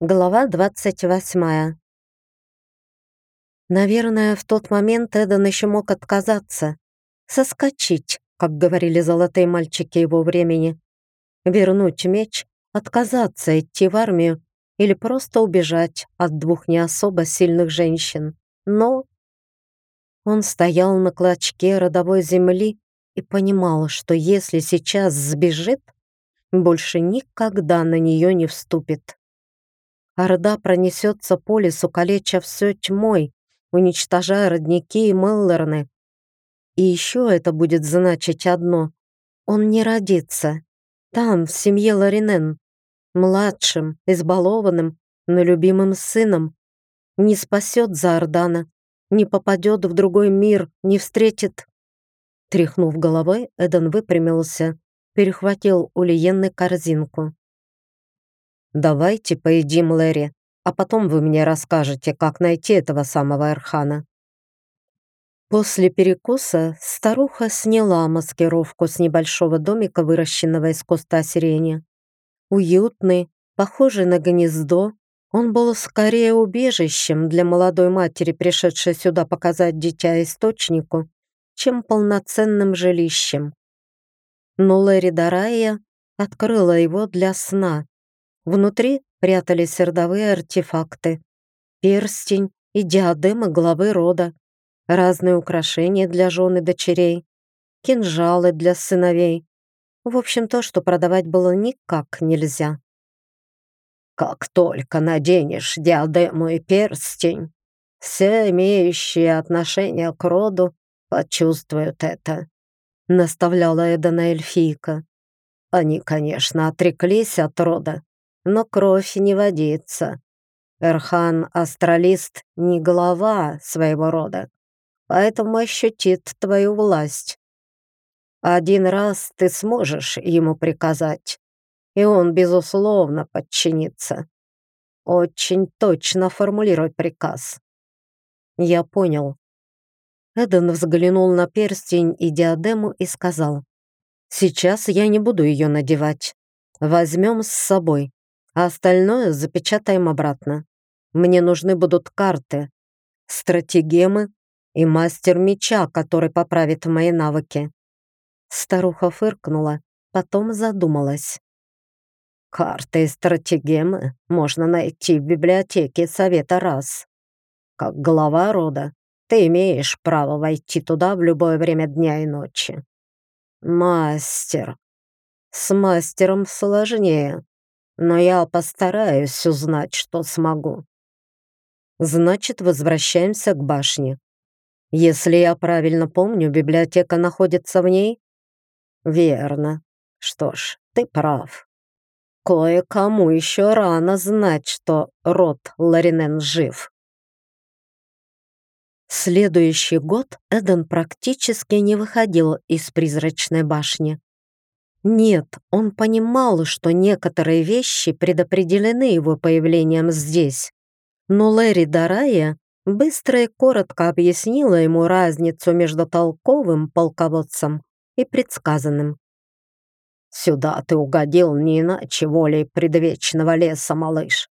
Глава 28. Наверное, в тот момент Эден еще мог отказаться. Соскочить, как говорили золотые мальчики его времени. Вернуть меч, отказаться идти в армию или просто убежать от двух не особо сильных женщин. Но он стоял на клочке родовой земли и понимал, что если сейчас сбежит, больше никогда на нее не вступит. Орда пронесется по лесу, калеча все тьмой, уничтожая родники и Меллерны. И еще это будет значить одно. Он не родится. Там, в семье Ларинен, младшим, избалованным, но любимым сыном. Не спасет Заордана, не попадет в другой мир, не встретит. Тряхнув головой, Эден выпрямился, перехватил у Лиенны корзинку. «Давайте поедим, Лэри, а потом вы мне расскажете, как найти этого самого Эрхана». После перекуса старуха сняла маскировку с небольшого домика, выращенного из куста сирени. Уютный, похожий на гнездо, он был скорее убежищем для молодой матери, пришедшей сюда показать дитя источнику, чем полноценным жилищем. Но Лэри Дарайя открыла его для сна, Внутри прятались родовые артефакты, перстень и диадема главы рода, разные украшения для жен и дочерей, кинжалы для сыновей. В общем, то, что продавать было никак нельзя. «Как только наденешь диадему и перстень, все имеющие отношение к роду почувствуют это», наставляла Эдана эльфийка. Они, конечно, отреклись от рода, но кровь не водится. Эрхан Астралист не глава своего рода, поэтому ощутит твою власть. Один раз ты сможешь ему приказать, и он, безусловно, подчинится. Очень точно формулируй приказ. Я понял. Эден взглянул на перстень и диадему и сказал, «Сейчас я не буду ее надевать. Возьмем с собой а остальное запечатаем обратно. Мне нужны будут карты, стратегемы и мастер меча, который поправит мои навыки». Старуха фыркнула, потом задумалась. «Карты и стратегемы можно найти в библиотеке Совета раз. Как глава рода, ты имеешь право войти туда в любое время дня и ночи. Мастер. С мастером сложнее но я постараюсь узнать, что смогу. Значит, возвращаемся к башне. Если я правильно помню, библиотека находится в ней? Верно. Что ж, ты прав. Кое-кому еще рано знать, что род Ларинен жив. Следующий год Эден практически не выходил из призрачной башни. Нет, он понимал, что некоторые вещи предопределены его появлением здесь. Но Лэри Дарая быстро и коротко объяснила ему разницу между толковым полководцем и предсказанным. «Сюда ты угодил не иначе волей предвечного леса, малыш.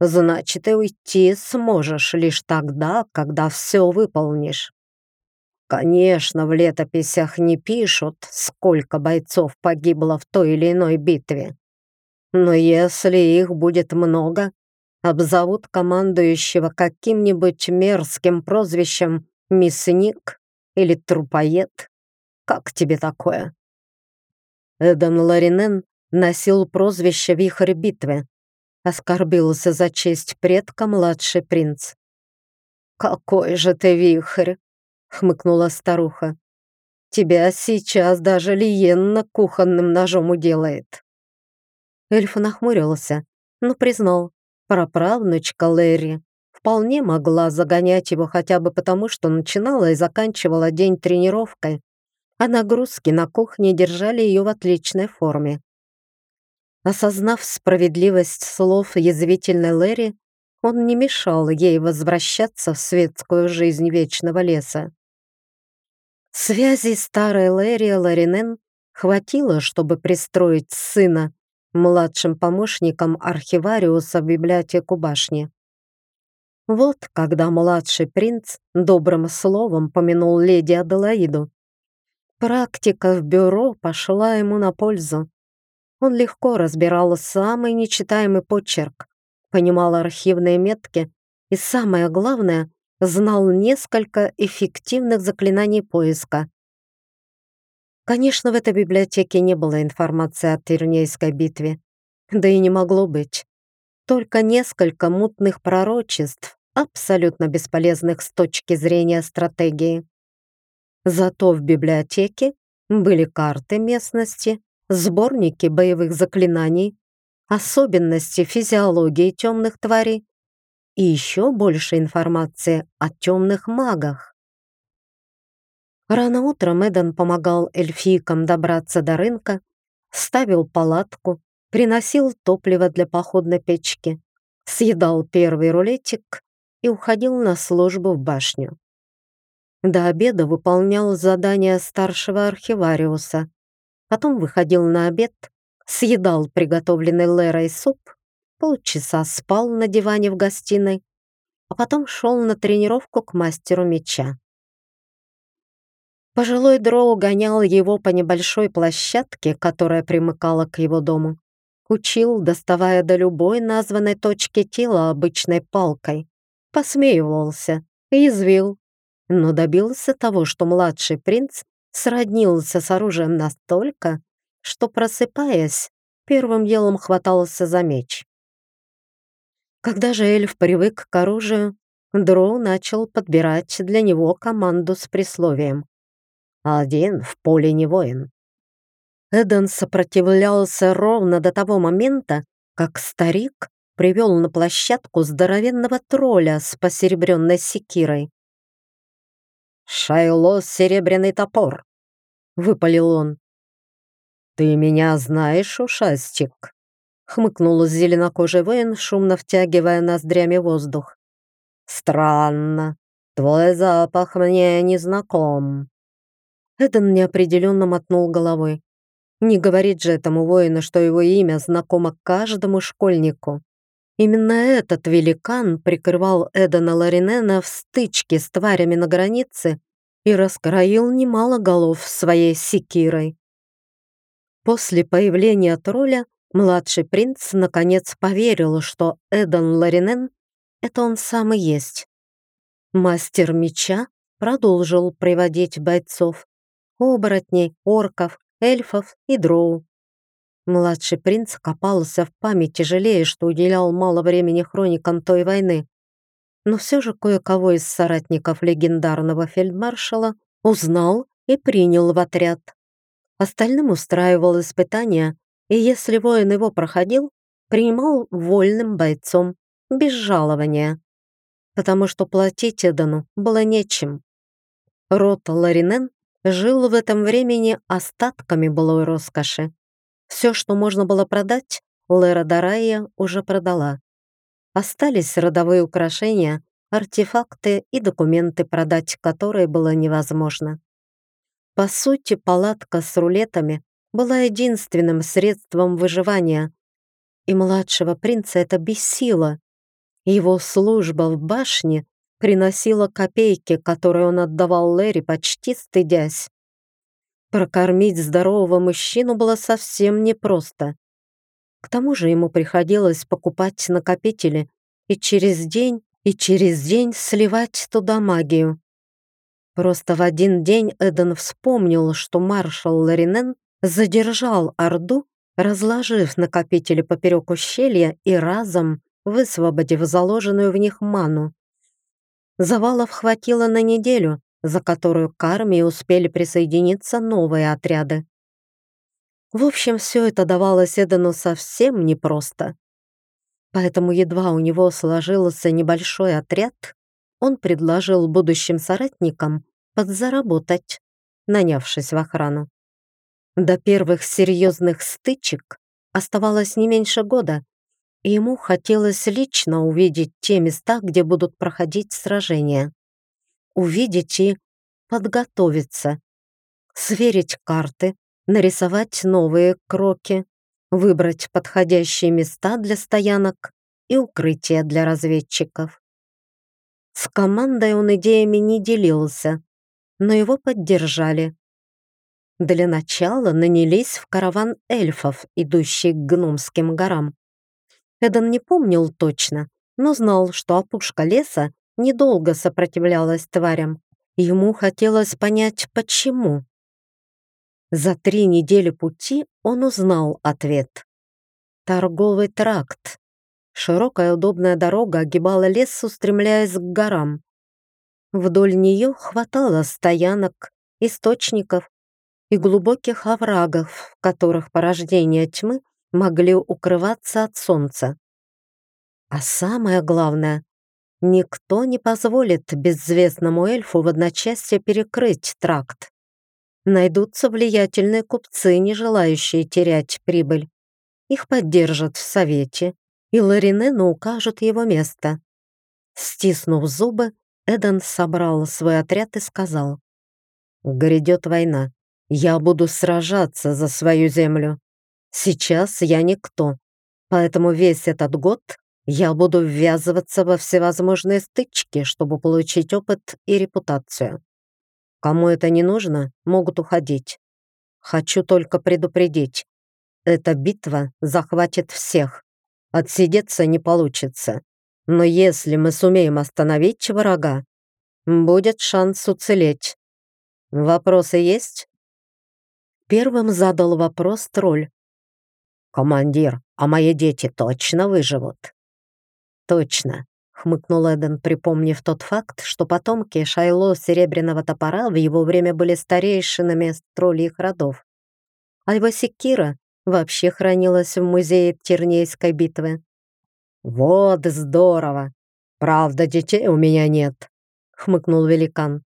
Значит, и уйти сможешь лишь тогда, когда все выполнишь. Конечно, в летописях не пишут, сколько бойцов погибло в той или иной битве. Но если их будет много, обзовут командующего каким-нибудь мерзким прозвищем «мясник» или «трупоед». Как тебе такое? Эден Ларинен носил прозвище «Вихрь битвы». Оскорбился за честь предка младший принц. «Какой же ты вихрь!» Хмыкнула старуха. «Тебя сейчас даже Лиенна кухонным ножом уделает». Эльф нахмурился, но признал, праправнучка Лэри вполне могла загонять его хотя бы потому, что начинала и заканчивала день тренировкой, а нагрузки на кухне держали ее в отличной форме. Осознав справедливость слов язвительной Лэри, он не мешал ей возвращаться в светскую жизнь Вечного Леса. Связи старой Лэри Ларинен хватило, чтобы пристроить сына младшим помощником архивариуса в библиотеку башни. Вот когда младший принц добрым словом помянул леди Аделаиду. Практика в бюро пошла ему на пользу. Он легко разбирал самый нечитаемый почерк, понимал архивные метки и, самое главное, знал несколько эффективных заклинаний поиска. Конечно, в этой библиотеке не было информации о Тирнейской битве, да и не могло быть. Только несколько мутных пророчеств, абсолютно бесполезных с точки зрения стратегии. Зато в библиотеке были карты местности, сборники боевых заклинаний, особенности физиологии темных тварей и еще больше информации о темных магах. Рано утром Эден помогал эльфийкам добраться до рынка, ставил палатку, приносил топливо для походной печки, съедал первый рулетик и уходил на службу в башню. До обеда выполнял задания старшего архивариуса, потом выходил на обед, съедал приготовленный Лерой суп, полчаса спал на диване в гостиной, а потом шел на тренировку к мастеру меча. Пожилой дроу гонял его по небольшой площадке, которая примыкала к его дому. Учил, доставая до любой названной точки тела обычной палкой посмеивался, извил, но добился того, что младший принц сроднился с оружием настолько, что, просыпаясь, первым делом хватался за меч. Когда же эльф привык к оружию, Дроу начал подбирать для него команду с присловием «Один в поле не воин». Эден сопротивлялся ровно до того момента, как старик привел на площадку здоровенного тролля с посеребренной секирой. «Шайло серебряный топор!» — выпалил он. «Ты меня знаешь, ушастик?» — хмыкнул зеленокожий воин, шумно втягивая ноздрями воздух. «Странно. Твой запах мне не знаком». Эден неопределенно мотнул головой. Не говорит же этому воину, что его имя знакомо каждому школьнику. Именно этот великан прикрывал Эдена Ларинена в стычке с тварями на границе и раскроил немало голов своей секирой. После появления тролля младший принц наконец поверил, что Эден Ларинен — это он сам и есть. Мастер меча продолжил приводить бойцов, оборотней, орков, эльфов и дроу. Младший принц копался в памяти, жалея, что уделял мало времени хроникам той войны. Но все же кое-кого из соратников легендарного фельдмаршала узнал и принял в отряд. Остальным устраивал испытания, и если воин его проходил, принимал вольным бойцом, без жалования, потому что платить Эдану было нечем. Рот Ларинен жил в этом времени остатками былой роскоши. Все, что можно было продать, Лера Дарая уже продала. Остались родовые украшения, артефакты и документы, продать которые было невозможно. По сути, палатка с рулетами была единственным средством выживания, и младшего принца это бесило. Его служба в башне приносила копейки, которые он отдавал Лэри, почти стыдясь. Прокормить здорового мужчину было совсем непросто. К тому же ему приходилось покупать накопители и через день, и через день сливать туда магию. Просто в один день Эден вспомнил, что маршал Ларинен задержал Орду, разложив накопители поперек ущелья и разом высвободив заложенную в них ману. Завалов хватило на неделю, за которую к армии успели присоединиться новые отряды. В общем, все это давалось Эдену совсем непросто. Поэтому едва у него сложился небольшой отряд, он предложил будущим соратникам подзаработать, нанявшись в охрану. До первых серьезных стычек оставалось не меньше года, и ему хотелось лично увидеть те места, где будут проходить сражения увидеть и подготовиться, сверить карты, нарисовать новые кроки, выбрать подходящие места для стоянок и укрытия для разведчиков. С командой он идеями не делился, но его поддержали. Для начала нанялись в караван эльфов, идущий к гномским горам. Эдан не помнил точно, но знал, что опушка леса недолго сопротивлялась тварям. Ему хотелось понять, почему. За три недели пути он узнал ответ. Торговый тракт. Широкая удобная дорога огибала лес, устремляясь к горам. Вдоль нее хватало стоянок, источников и глубоких оврагов, в которых порождения тьмы могли укрываться от солнца. А самое главное, никто не позволит безвестному эльфу в одночасье перекрыть тракт. Найдутся влиятельные купцы, не желающие терять прибыль. Их поддержат в совете, и Ларинену укажут его место. Стиснув зубы, Эдан собрал свой отряд и сказал, «Грядет война. Я буду сражаться за свою землю. Сейчас я никто, поэтому весь этот год я буду ввязываться во всевозможные стычки, чтобы получить опыт и репутацию. Кому это не нужно, могут уходить. Хочу только предупредить. Эта битва захватит всех. Отсидеться не получится. Но если мы сумеем остановить врага, будет шанс уцелеть. Вопросы есть? Первым задал вопрос тролль. «Командир, а мои дети точно выживут?» «Точно», — хмыкнул Эден, припомнив тот факт, что потомки Шайло Серебряного Топора в его время были старейшинами тролльих родов. А секира вообще хранилась в музее Тернейской битвы. «Вот здорово! Правда, детей у меня нет», — хмыкнул великан.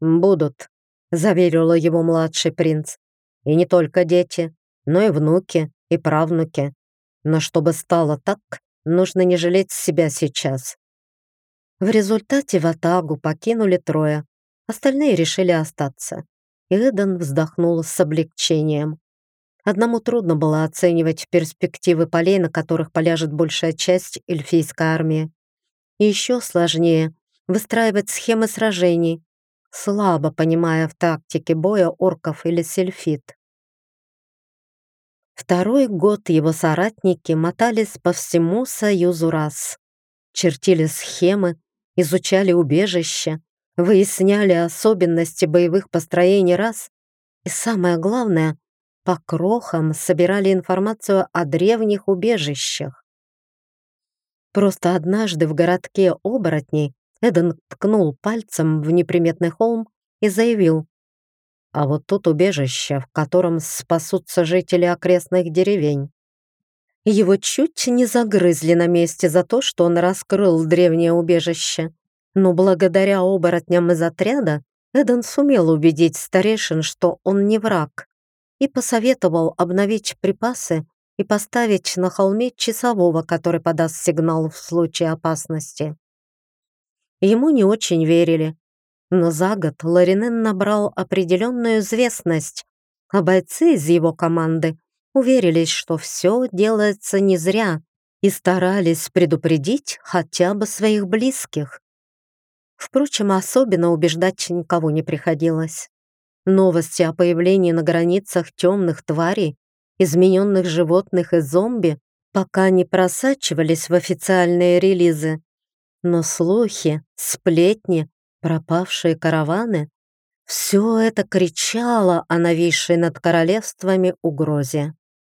«Будут», — заверила его младший принц. «И не только дети, но и внуки, и правнуки. Но чтобы стало так, нужно не жалеть себя сейчас». В результате Ватагу покинули трое, остальные решили остаться. И Эден вздохнул с облегчением. Одному трудно было оценивать перспективы полей, на которых поляжет большая часть эльфийской армии. И еще сложнее выстраивать схемы сражений, слабо понимая в тактике боя орков или сельфит. Второй год его соратники мотались по всему союзу рас, чертили схемы, изучали убежища, выясняли особенности боевых построений рас и, самое главное, по крохам собирали информацию о древних убежищах. Просто однажды в городке оборотней Эден ткнул пальцем в неприметный холм и заявил, «А вот тут убежище, в котором спасутся жители окрестных деревень». Его чуть не загрызли на месте за то, что он раскрыл древнее убежище. Но благодаря оборотням из отряда Эден сумел убедить старейшин, что он не враг и посоветовал обновить припасы и поставить на холме часового, который подаст сигнал в случае опасности. Ему не очень верили, но за год Ларинен набрал определенную известность, а бойцы из его команды уверились, что все делается не зря и старались предупредить хотя бы своих близких. Впрочем, особенно убеждать никого не приходилось. Новости о появлении на границах темных тварей, измененных животных и зомби пока не просачивались в официальные релизы. Но слухи, сплетни, пропавшие караваны — все это кричало о нависшей над королевствами угрозе.